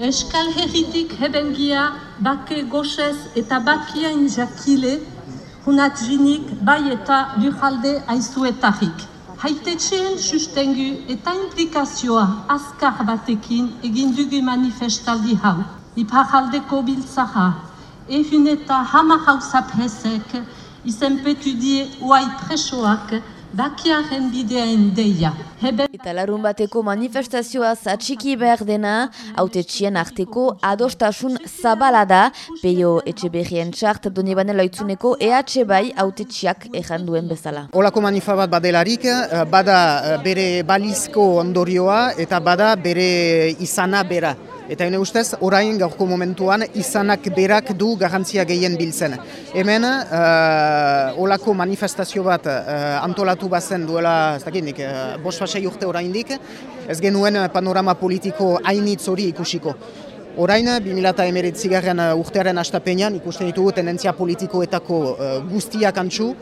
Eskal herritik hebengia, bake goxez eta bakiain jakile, hunatzinik bai eta lujalde aizuetarik. Haitetxeen sustengu eta implikazioa azkar batekin egin dugu manifestaldi hau. Iparaldeko biltzaha, ehun eta hama hausap hezek, izenpetu die uai presoak, bakiaren bideaen deia. Heben Eta larun bateko manifestazioa zatxiki behar dena, autetxien arteko adostasun zabala da, peio etxe berrien txart donibane loitzuneko EH bai autetxiak ejan duen bezala. Olako manifa bat badelarik, eh, bada eh, bere balizko ondorioa eta bada bere izana bera. Eta hene ustez, orain gaurko momentuan izanak berak du garrantzia gehien biltzen. Hemen, uh, olako manifestazio bat uh, antolatu bazen duela, ez dakit nik, uh, bost fasei urte oraindik, ez genuen panorama politiko hainitz hori ikusiko. Orain, 2008 garren urtearen astapenean ikusten ditugu tendentzia politikoetako uh, guztiak antxu,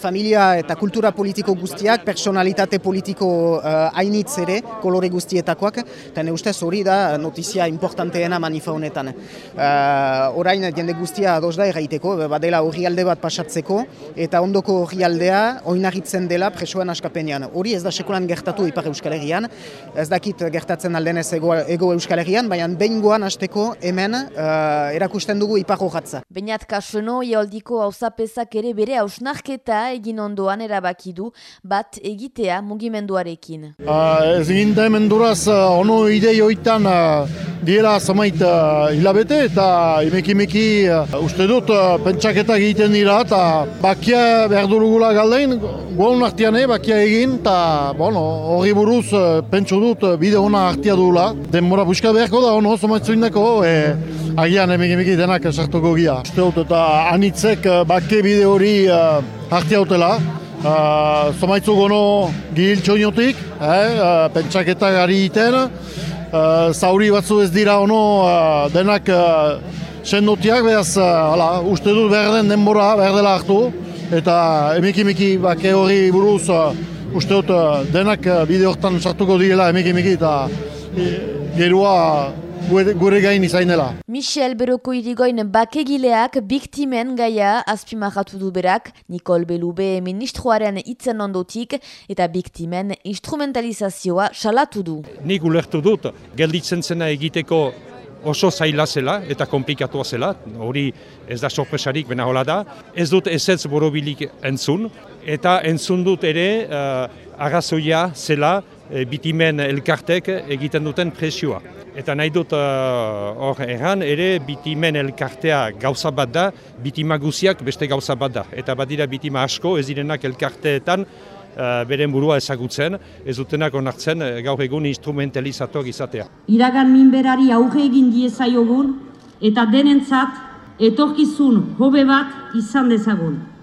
familia eta kultura politiko guztiak, personalitate politiko uh, ere, kolore guztietakoak, eta ne ustez hori da notizia importanteena manifa honetan. Uh, orain, jende guztia ados da erraiteko, badela horri alde bat pasatzeko, eta ondoko horri aldea oinarritzen dela presoen askapenean. Hori ez da sekulan gertatu Ipar Euskal Herrian, ez dakit gertatzen aldenez ego, ego Euskal Herrian, baina behingoan hasteko hemen uh, erakusten dugu Ipar Horatza. Beñat Kasueno, ioldiko hauzapezak ere bere hausnarketa egin ondoan erabaki du bat egitea mugimenduarekin. Uh, ez egin da hemen duraz, uh, ono idei hoitan uh, diela zamait uh, hilabete eta imeki-imeki uh, uste dut uh, pentsaketak egiten dira eta bakia behar durugula galdein, guan artiane bakia egin eta bueno, horri buruz pentsu dut uh, bide hona artia dugula. Denbora buska beharko da ono zomaitzuineko, e, agian imeki-imeki denak sartuko gia. Uste dut eta anitzek uh, bakke bide hori uh, artia dutela. Uh, Zomaitzu gono inotik, eh, uh, pentsaketak ari iten, zauri batzu ez dira ono uh, denak uh, sendotiak, behaz, hala, uste dut behar den denbora, behar dela hartu, eta emiki-emiki bake hori buruz, uste dut denak bide hortan sartuko direla emiki-emiki, eta uh, gerua gure, gain izain dela. Michel Beroko irigoin bakegileak biktimen gaia azpimarratu du berak, Nicole Belube ministroaren itzen ondotik eta biktimen instrumentalizazioa salatu du. Nik ulertu dut, gelditzen zena egiteko oso zaila zela eta komplikatua zela, hori ez da sorpresarik, bena hola da. Ez dut ezetz borobilik entzun, eta entzun dut ere uh, arrazoia zela uh, bitimen elkartek egiten duten presioa. Eta nahi dut hor uh, erran ere bitimen elkartea gauza bat da, bitima guziak beste gauza bat da. Eta badira bitima asko ez direnak elkarteetan uh, beren burua ezagutzen, ez dutenak onartzen gaur egun instrumentalizatuak izatea. Iragan minberari auge egin diezaiogun eta denentzat etorkizun hobe bat izan dezagun.